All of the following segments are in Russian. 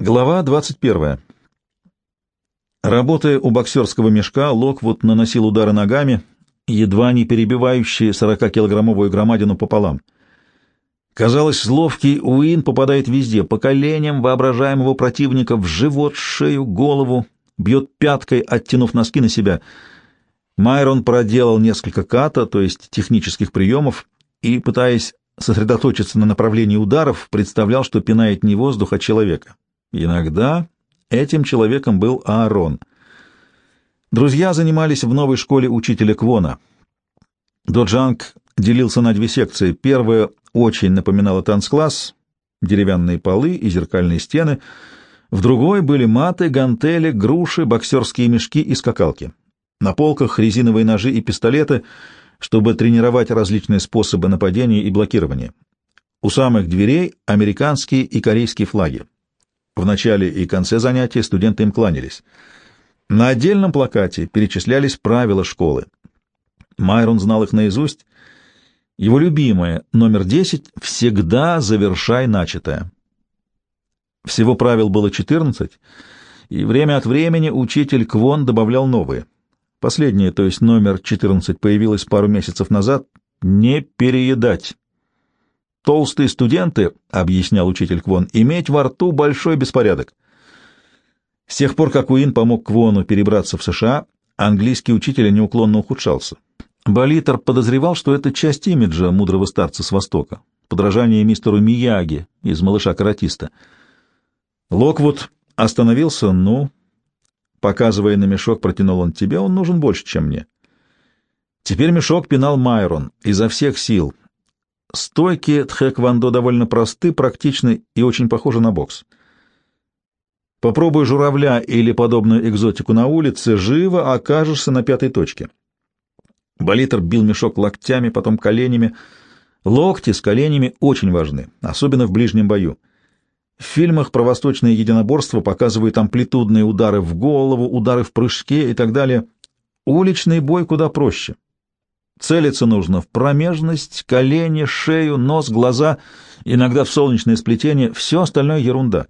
Глава 21. Работая у боксерского мешка, Локвуд наносил удары ногами, едва не перебивающие 40-килограммовую громадину пополам. Казалось, ловкий Уин попадает везде, по коленям воображаемого противника, в живот, шею, голову, бьет пяткой, оттянув носки на себя. Майрон проделал несколько ката, то есть технических приемов, и, пытаясь сосредоточиться на направлении ударов, представлял, что пинает не воздух, а человека. Иногда этим человеком был Аарон. Друзья занимались в новой школе учителя Квона. Доджанг делился на две секции. Первая очень напоминала танцкласс, деревянные полы и зеркальные стены. В другой были маты, гантели, груши, боксерские мешки и скакалки. На полках резиновые ножи и пистолеты, чтобы тренировать различные способы нападения и блокирования. У самых дверей американские и корейские флаги. В начале и конце занятий студенты им кланялись. На отдельном плакате перечислялись правила школы. Майрон знал их наизусть. Его любимое, номер 10, «Всегда завершай начатое». Всего правил было 14, и время от времени учитель Квон добавлял новые. Последнее, то есть номер 14, появилось пару месяцев назад. «Не переедать». Толстые студенты, — объяснял учитель Квон, — иметь во рту большой беспорядок. С тех пор, как Уин помог Квону перебраться в США, английский учитель неуклонно ухудшался. Болитер подозревал, что это часть имиджа мудрого старца с Востока, подражание мистеру Мияги из «Малыша-каратиста». Локвуд остановился, ну, показывая на мешок, протянул он тебе, он нужен больше, чем мне. Теперь мешок пинал Майрон изо всех сил, Стойки тхэквондо довольно просты, практичны и очень похожи на бокс. Попробуй журавля или подобную экзотику на улице, живо окажешься на пятой точке. Болитер бил мешок локтями, потом коленями. Локти с коленями очень важны, особенно в ближнем бою. В фильмах про восточное единоборство показывают амплитудные удары в голову, удары в прыжке и так далее. Уличный бой куда проще. Целиться нужно в промежность, колени, шею, нос, глаза, иногда в солнечное сплетение, все остальное ерунда.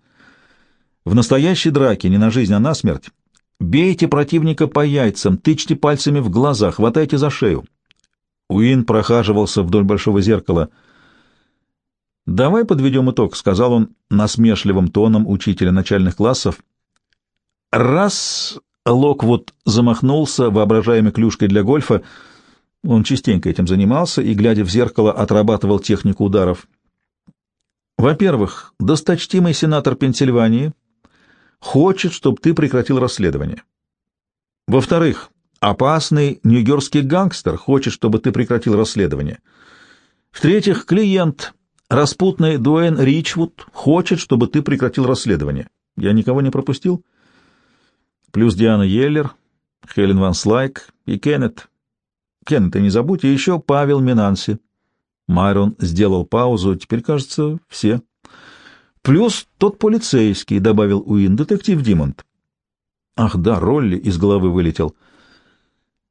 В настоящей драке, не на жизнь, а на смерть, бейте противника по яйцам, тычьте пальцами в глаза, хватайте за шею. Уин прохаживался вдоль большого зеркала. «Давай подведем итог», — сказал он насмешливым тоном учителя начальных классов. «Раз...» — Локвуд замахнулся воображаемой клюшкой для гольфа — он частенько этим занимался и, глядя в зеркало, отрабатывал технику ударов. Во-первых, досточтимый сенатор Пенсильвании хочет, чтобы ты прекратил расследование. Во-вторых, опасный нью-йоркский гангстер хочет, чтобы ты прекратил расследование. В-третьих, клиент, распутный Дуэн Ричвуд, хочет, чтобы ты прекратил расследование. Я никого не пропустил? Плюс Диана Йеллер, Хелен Ван Слайк и Кеннет. Кен, ты не забудь, и еще Павел Минанси. Майрон сделал паузу. Теперь, кажется, все. Плюс тот полицейский, — добавил Уин, — детектив Димонт. Ах да, Ролли из головы вылетел.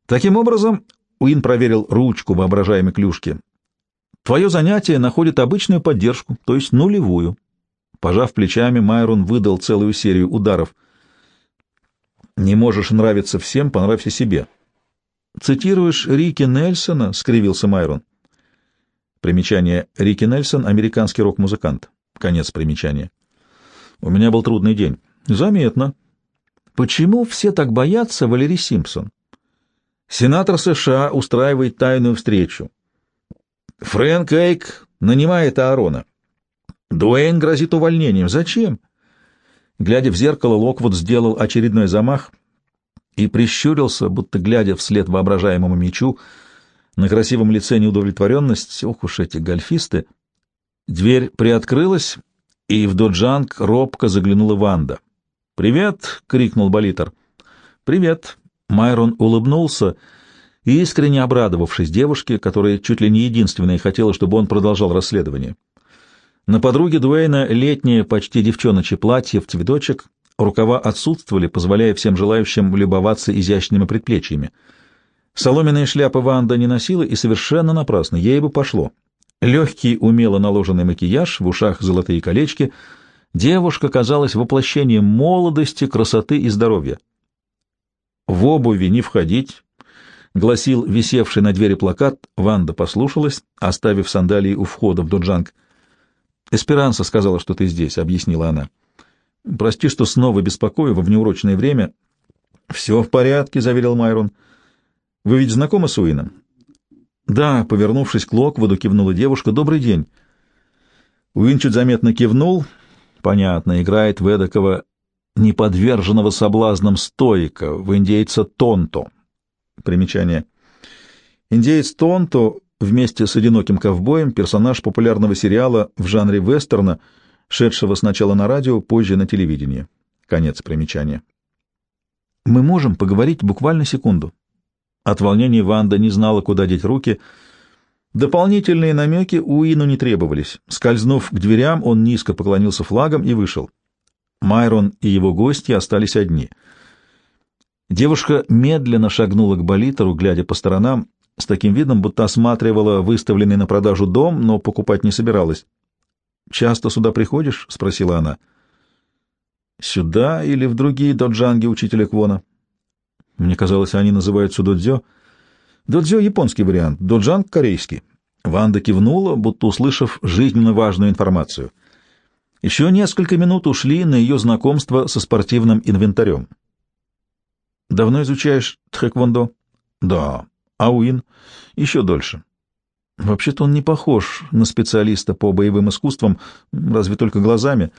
Таким образом, Уин проверил ручку воображаемой клюшки. Твое занятие находит обычную поддержку, то есть нулевую. Пожав плечами, Майрон выдал целую серию ударов. Не можешь нравиться всем, понравься себе. «Цитируешь Рики Нельсона?» — скривился Майрон. Примечание. Рики Нельсон — американский рок-музыкант. Конец примечания. У меня был трудный день. Заметно. Почему все так боятся Валерий Симпсон? Сенатор США устраивает тайную встречу. Фрэнк Эйк нанимает Аарона. Дуэйн грозит увольнением. Зачем? Глядя в зеркало, Локвуд сделал очередной замах и прищурился, будто глядя вслед воображаемому мечу. На красивом лице неудовлетворенность. Ох уж эти гольфисты! Дверь приоткрылась, и в доджанг робко заглянула Ванда. «Привет!» — крикнул Болитер. «Привет!» — Майрон улыбнулся, искренне обрадовавшись девушке, которая чуть ли не единственная хотела, чтобы он продолжал расследование. На подруге Дуэйна летнее, почти девчоночье платье в цветочек — Рукава отсутствовали, позволяя всем желающим любоваться изящными предплечьями. Соломенные шляпы Ванда не носила, и совершенно напрасно, ей бы пошло. Легкий, умело наложенный макияж, в ушах золотые колечки, Девушка казалась воплощением молодости, красоты и здоровья. «В обуви не входить», — гласил висевший на двери плакат. Ванда послушалась, оставив сандалии у входа в доджанг. «Эсперанса сказала, что ты здесь», — объяснила она. «Прости, что снова беспокою во внеурочное время». «Все в порядке», — заверил Майрон. «Вы ведь знакомы с Уином?» «Да», — повернувшись к Локвуду, кивнула девушка. «Добрый день». Уин чуть заметно кивнул. Понятно, играет в эдакого неподверженного соблазнам стоика, в индейца Тонто. Примечание. Индеец Тонто вместе с одиноким ковбоем персонаж популярного сериала в жанре вестерна, шедшего сначала на радио, позже на телевидении. Конец примечания. Мы можем поговорить буквально секунду. От волнения Ванда не знала, куда деть руки. Дополнительные намеки Уину не требовались. Скользнув к дверям, он низко поклонился флагом и вышел. Майрон и его гости остались одни. Девушка медленно шагнула к болитеру, глядя по сторонам, с таким видом, будто осматривала выставленный на продажу дом, но покупать не собиралась. «Часто сюда приходишь?» — спросила она. «Сюда или в другие доджанги учителя Квона?» Мне казалось, они называются додзё. Додзё — японский вариант, доджанг — корейский. Ванда кивнула, будто услышав жизненно важную информацию — еще несколько минут ушли на ее знакомство со спортивным инвентарем. «Давно изучаешь тхэквондо?» «Да». «Ауин?» «Еще дольше». «Вообще-то он не похож на специалиста по боевым искусствам, разве только глазами».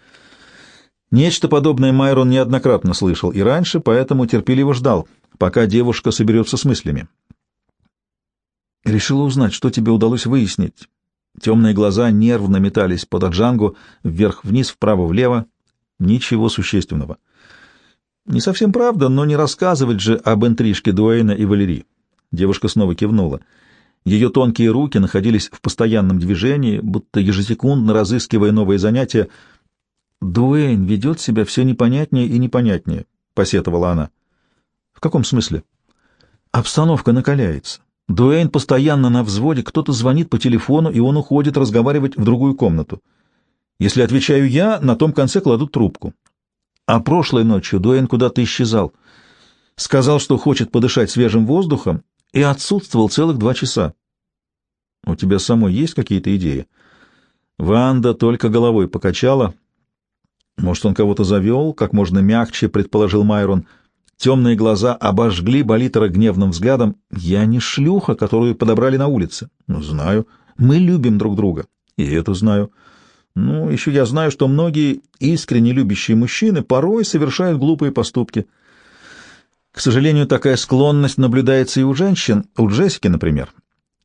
Нечто подобное Майрон неоднократно слышал и раньше, поэтому терпеливо ждал, пока девушка соберется с мыслями. «Решила узнать, что тебе удалось выяснить Темные глаза нервно метались по Даджангу, вверх-вниз, вправо-влево. Ничего существенного. Не совсем правда, но не рассказывать же об интрижке Дуэйна и Валерии. Девушка снова кивнула. Ее тонкие руки находились в постоянном движении, будто ежесекундно разыскивая новые занятия. «Дуэйн ведет себя все непонятнее и непонятнее», — посетовала она. «В каком смысле?» «Обстановка накаляется. Дуэйн постоянно на взводе, кто-то звонит по телефону, и он уходит разговаривать в другую комнату. Если отвечаю я, на том конце кладут трубку. А прошлой ночью Дуэйн куда-то исчезал. Сказал, что хочет подышать свежим воздухом, и отсутствовал целых два часа. У тебя самой есть какие-то идеи? Ванда только головой покачала. Может, он кого-то завел, как можно мягче, предположил Майрон — Темные глаза обожгли Болитера гневным взглядом. «Я не шлюха, которую подобрали на улице». «Ну, знаю. Мы любим друг друга». «И это знаю». «Ну, еще я знаю, что многие искренне любящие мужчины порой совершают глупые поступки». К сожалению, такая склонность наблюдается и у женщин, у Джессики, например.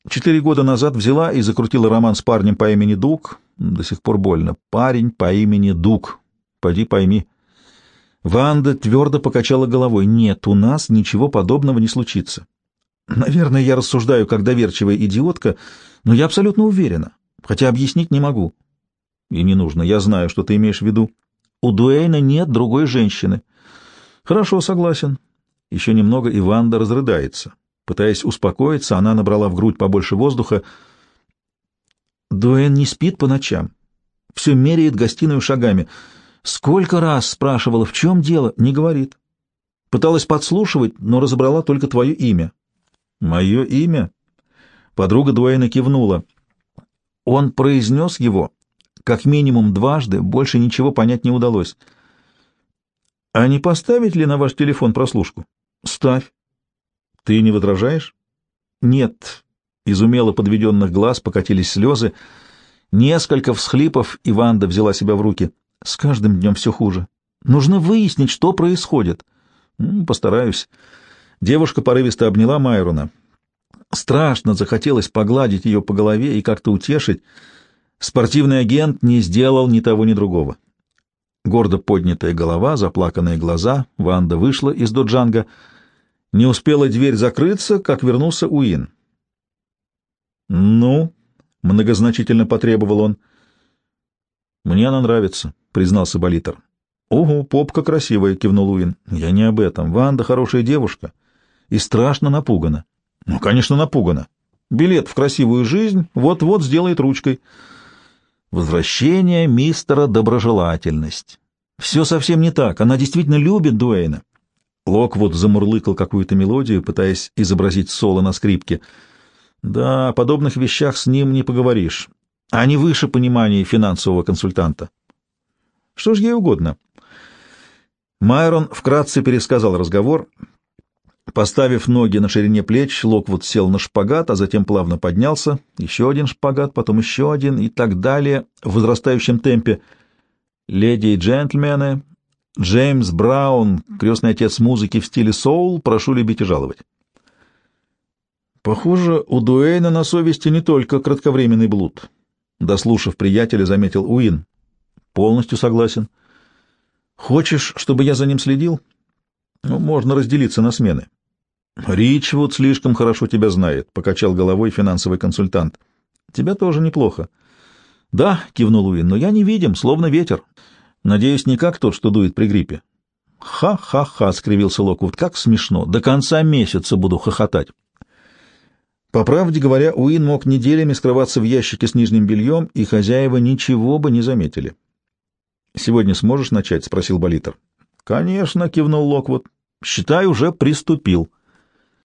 Четыре года назад взяла и закрутила роман с парнем по имени Дуг. До сих пор больно. Парень по имени Дуг. Пойди пойми. Ванда твердо покачала головой. «Нет, у нас ничего подобного не случится. Наверное, я рассуждаю как доверчивая идиотка, но я абсолютно уверена, хотя объяснить не могу. И не нужно, я знаю, что ты имеешь в виду. У Дуэйна нет другой женщины. Хорошо, согласен. Еще немного, и Ванда разрыдается. Пытаясь успокоиться, она набрала в грудь побольше воздуха. Дуэйн не спит по ночам. Все меряет гостиную шагами — Сколько раз спрашивала, в чем дело, не говорит. Пыталась подслушивать, но разобрала только твое имя. Мое имя? Подруга Дуэйна кивнула. Он произнес его как минимум дважды, больше ничего понять не удалось. А не поставить ли на ваш телефон прослушку? Ставь. Ты не возражаешь? Нет. Из умело подведенных глаз покатились слезы. Несколько всхлипов, и Ванда взяла себя в руки — с каждым днем все хуже. Нужно выяснить, что происходит. Постараюсь. Девушка порывисто обняла Майрона. Страшно захотелось погладить ее по голове и как-то утешить. Спортивный агент не сделал ни того, ни другого. Гордо поднятая голова, заплаканные глаза, Ванда вышла из доджанга. Не успела дверь закрыться, как вернулся Уин. «Ну?» — многозначительно потребовал он. «Мне она нравится», признался Болитер. «Угу, попка красивая», — кивнул Уин. «Я не об этом. Ванда хорошая девушка и страшно напугана». «Ну, конечно, напугана. Билет в красивую жизнь вот-вот сделает ручкой». Возвращение мистера Доброжелательность. Все совсем не так. Она действительно любит Дуэйна. Локвуд замурлыкал какую-то мелодию, пытаясь изобразить соло на скрипке. Да, о подобных вещах с ним не поговоришь. Они выше понимания финансового консультанта. Что ж ей угодно. Майрон вкратце пересказал разговор. Поставив ноги на ширине плеч, Локвуд сел на шпагат, а затем плавно поднялся. Еще один шпагат, потом еще один и так далее в возрастающем темпе. «Леди и джентльмены, Джеймс Браун, крестный отец музыки в стиле соул, прошу любить и жаловать». Похоже, у Дуэйна на совести не только кратковременный блуд. Дослушав приятеля, заметил Уин. Полностью согласен. Хочешь, чтобы я за ним следил? Ну, можно разделиться на смены. Ричвуд слишком хорошо тебя знает, покачал головой финансовый консультант. Тебя тоже неплохо. Да, кивнул Уин, но я не видим, словно ветер. Надеюсь, не как тот, что дует при гриппе. Ха-ха-ха, скривился Локвуд. Как смешно. До конца месяца буду хохотать. По правде говоря, Уин мог неделями скрываться в ящике с нижним бельем, и хозяева ничего бы не заметили. «Сегодня сможешь начать?» — спросил Болитер. «Конечно», — кивнул Локвуд. «Считай, уже приступил».